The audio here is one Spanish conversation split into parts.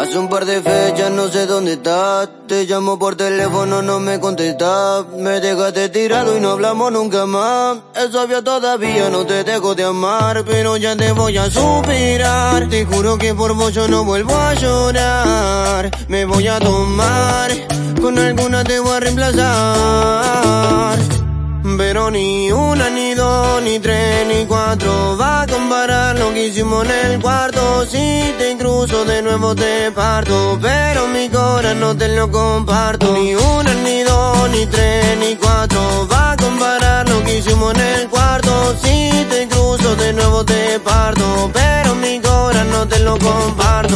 Hace un par de fechas no sé dónde estás. Te llamo por teléfono, no me contestas. Me dejaste tirado y no hablamos nunca más. Es obvio todavía no te dejo de amar, pero ya te voy a suspirar. Te juro que por vos yo no vuelvo a llorar. Me voy a tomar, con alguna te voy a reemplazar. Pero ni una, ni dos, ni tres, ni cuatro va a comparar lo que hicimos en el cuarto. Si te incluso de nuevo te parto, pero mi corazón no te lo comparto. Ni una, ni dos, ni tres, ni cuatro va a comparar lo que hicimos en el cuarto. Si te incluso de nuevo te parto, pero mi corazón no te lo comparto.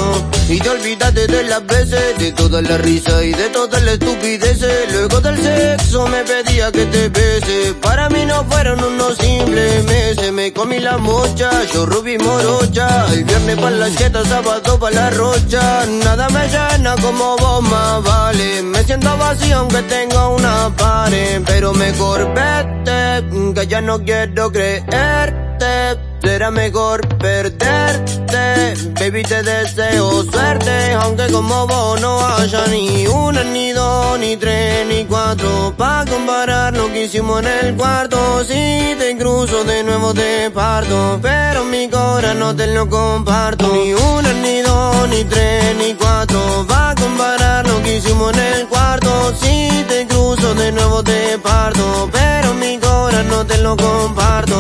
Y te olvidaste de las veces, de toda la risa y de toda la estupidez. Luego del sexo me pedía que te bese. Para mí no fueron unos simples meses. Me comí la mocha, yo rubí morocha. El viernes para la cheta, sábado para la rocha. Nada me llena como vos más vale. Me siento vacío aunque tenga una pared. Pero mejor vete, que ya no quiero creerte. Será mejor perderte, baby te deseo suerte, aunque como vos no haya ni una, ni dos, ni tres, ni cuatro, pa' comparar lo que hicimos en el cuarto, si te cruzo de nuevo te parto, pero mi corazón no te lo comparto, ni una, ni dos, ni tres, ni cuatro, pa' comparar lo que hicimos en el cuarto, si te cruzo de nuevo te parto, pero mi corazón no te lo comparto.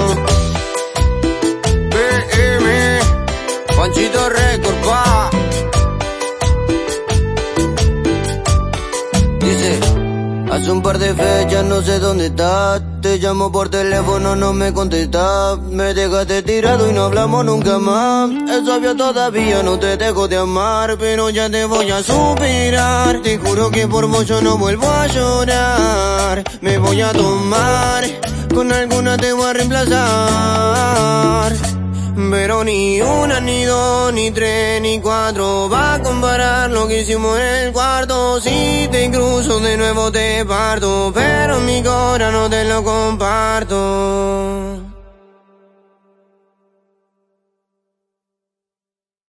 Hace un par de fechas no sé dónde estás. Te llamo por teléfono, no me contestas. Me dejaste tirado y no hablamos nunca más. Es obvio todavía no te dejo de amar, pero ya te voy a suspirar. Te juro que por vos no vuelvo a llorar. Me voy a tomar, con alguna te voy a reemplazar. Pero ni una, ni dos, ni tres, ni cuatro Va a comparar lo que hicimos en el cuarto. Si te cruzo de nuevo te parto Pero mi corazón no te lo comparto